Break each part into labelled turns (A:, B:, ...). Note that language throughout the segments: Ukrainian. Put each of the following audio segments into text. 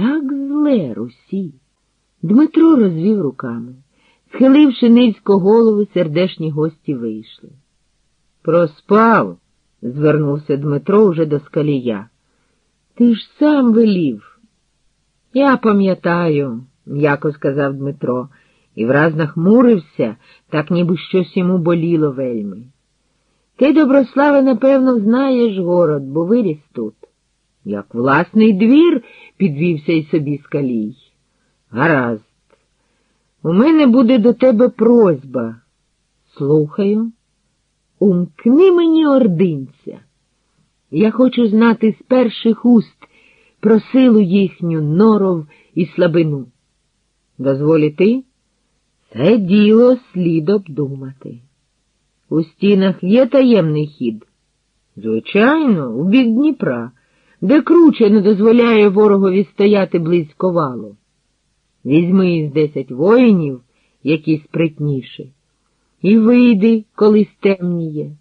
A: Так зле Русі. Дмитро розвів руками. Схиливши низько голову, сердешні гості вийшли. Проспав, звернувся Дмитро уже до скалія. Ти ж сам велів. Я пам'ятаю, м'яко сказав Дмитро, і враз нахмурився, так ніби щось йому боліло вельми. Ти, Доброславе, напевно, знаєш город, бо виріс тут. Як власний двір, підвівся й собі скалій. Гаразд. У мене буде до тебе просьба. Слухаю. Умкни мені ординця. Я хочу знати з перших уст про силу їхню, норов і слабину. Дозволіти? Це діло слід обдумати. У стінах є таємний хід? Звичайно, у бік Дніпра, де круче не дозволяє ворогові стояти близько валу. Візьми із десять воїнів, які спритніші, і вийди, коли стемніє.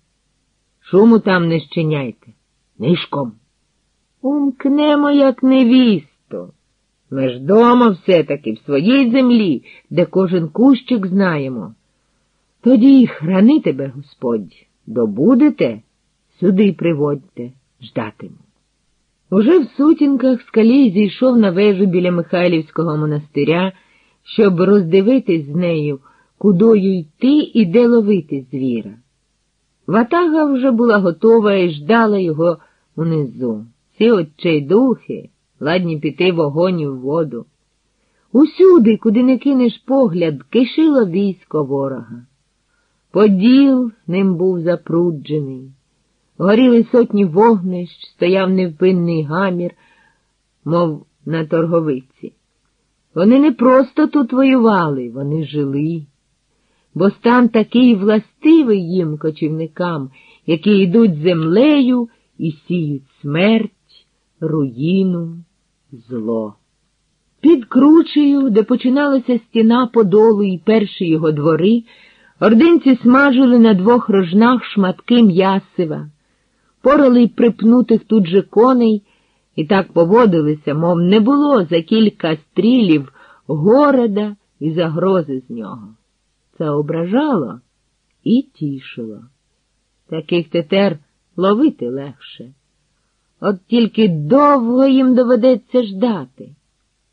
A: Шуму там не щиняйте, нишком. Умкнемо, як невісто. Ми ж дома все-таки в своїй землі, де кожен кущик знаємо. Тоді храни тебе, Господь, добудете, сюди приводьте, ждатиму. Уже в сутінках скалій зійшов на вежу біля Михайлівського монастиря, щоб роздивитись з нею, кудою йти і де ловити звіра. Ватага вже була готова і ждала його унизу. Всі отчайдухи, ладні піти в огонь і в воду. Усюди, куди не кинеш погляд, кишило військо ворога. Поділ ним був запруджений. Горіли сотні вогнищ, стояв невпинний гамір, мов на торговиці. Вони не просто тут воювали, вони жили, бо стан такий властивий їм, кочівникам, які йдуть землею і сіють смерть, руїну, зло. Під кручею, де починалася стіна подолу і перші його двори, ординці смажили на двох рожнах шматки м'ясива порали й припнутих тут же коней і так поводилися, мов не було за кілька стрілів города і загрози з нього. Це ображало і тішило. Таких тетер ловити легше. От тільки довго їм доведеться ждати,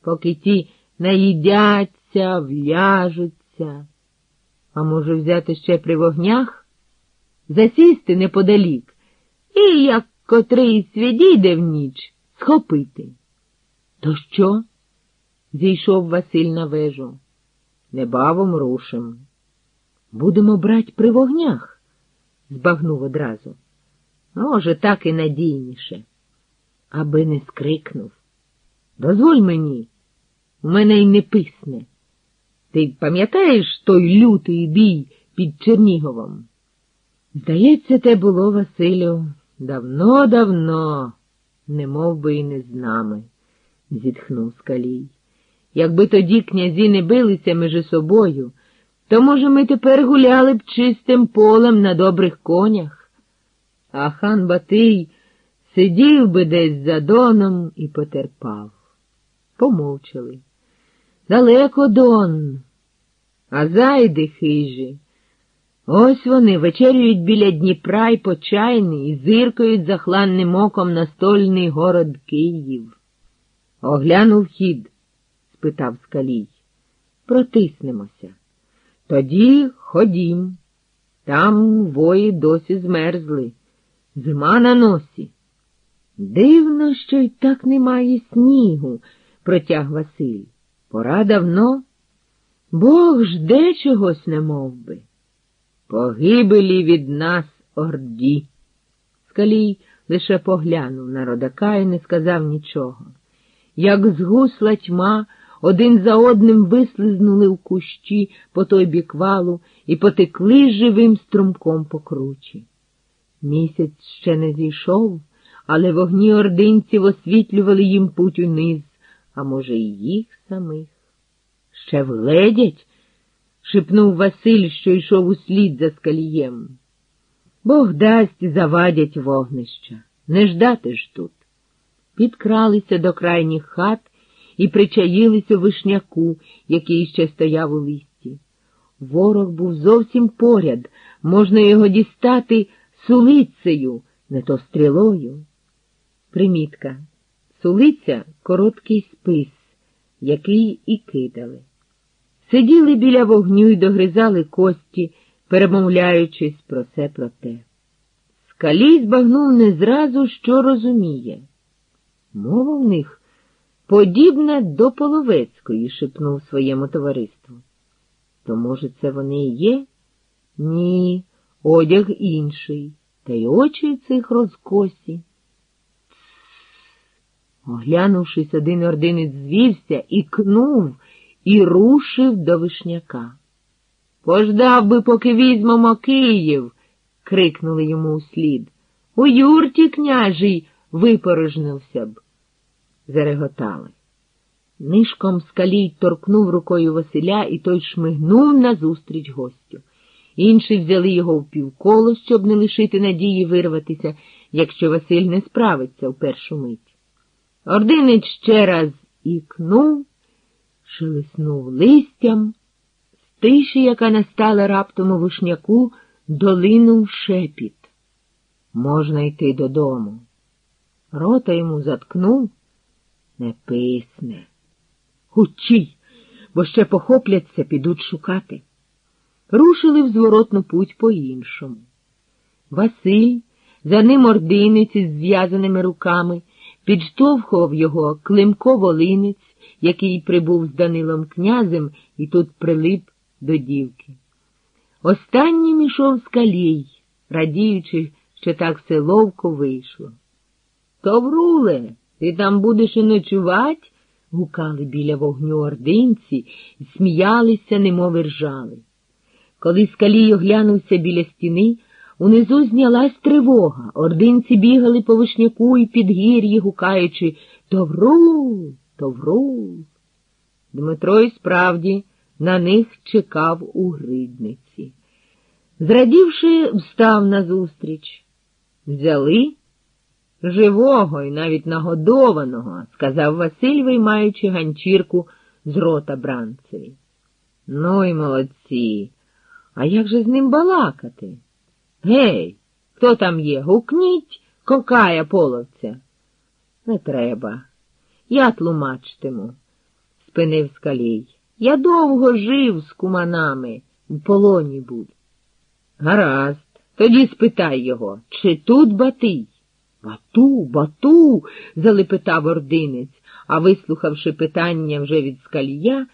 A: поки ті наїдяться, вляжуться. А може, взяти ще при вогнях, засісти неподалік і, як котрийсь відійде в ніч, схопити. То що? зійшов Василь на вежу. Небавом рушим. Будемо брать при вогнях, збагнув одразу. Може, так і надійніше, аби не скрикнув. Дозволь мені, у мене й не писне. Ти пам'ятаєш той лютий бій під Черніговом? Здається, те було, Василю, Давно-давно, не мов би і не з нами, зітхнув скалій. Якби тоді князі не билися між собою, то, може, ми тепер гуляли б чистим полем на добрих конях, а хан Батий сидів би десь за доном і потерпав. Помовчали. Далеко дон, а зайди хижі. Ось вони вечерюють біля Дніпра й почайний і зиркають захланним оком на стольний город Київ. Оглянув хід? спитав скалій. Протиснемося. Тоді ходім. Там вої досі змерзли. Зима на носі. Дивно, що й так немає снігу, протяг Василь. Пора давно. Бог жде чогось не мов би. Погибелі від нас орді. Скалій лише поглянув на родака і не сказав нічого. Як згусла тьма, один за одним вислизнули в кущі по той бік валу і потекли живим струмком по кручі. Місяць ще не зійшов, але вогні ординців освітлювали їм путь униз, а може, і їх самих. Ще вгледять, шепнув Василь, що йшов услід за скалієм. Бог дасть завадять вогнища. Не ждати ж тут. Підкралися до крайніх хат і причаїлись у вишняку, який ще стояв у листі. Ворог був зовсім поряд, можна його дістати сулицею, не то стрілою. Примітка. Сулиця короткий спис, який і кидали. Сиділи біля вогню й догризали кості, перемовляючись про це про те. Скалій збагнув не зразу, що розуміє. Мова в них подібна до половецької, шепнув своєму товариству. То, може, це вони і є? Ні, одяг інший, та й очі цих розкосі. Оглянувшись, один ординець звівся і кнув, і рушив до вишняка. Пождав би, поки візьмемо Київ, крикнули йому услід. У юрті княжий випорожнився б. Зареготали. Нишком скалій торкнув рукою Василя, і той шмигнув назустріч гостю. Інші взяли його в півколо, щоб не лишити надії вирватися, якщо Василь не справиться в першу мить. Ординець ще раз ікнув, шелеснув листям, з тиші, яка настала раптом у вишняку, долинув шепіт. Можна йти додому. Рота йому заткнув, не писне. Гучій, бо ще похопляться, підуть шукати. Рушили в зворотну путь по-іншому. Василь, за ним ординець із зв'язаними руками, підштовхував його Климко Волинець, який прибув з Данилом князем і тут прилип до дівки. Останнім ішов скалій, радіючи, що так все ловко вийшло. Товруле, ти там будеш і ночувать? гукали біля вогню ординці і сміялися, немов ржали. Коли скалій оглянувся біля стіни, унизу знялась тривога. Ординці бігали по вишняку і підгір'ї, гукаючи Товрул, Товрул. Дмитро і справді на них чекав у гридниці. Зрадівши, встав назустріч. Взяли живого і навіть нагодованого, сказав Василь, виймаючи ганчірку з рота бранцеві. Ну й молодці. А як же з ним балакати? Гей, хто там є? Гукніть, кокая половця. Не треба. Я тлумачтиму, спинив скалій. Я довго жив з куманами, в полоні був. Гаразд, тоді спитай його, чи тут Батий? Бату, бату, залепетав ординець, а вислухавши питання вже від скалія,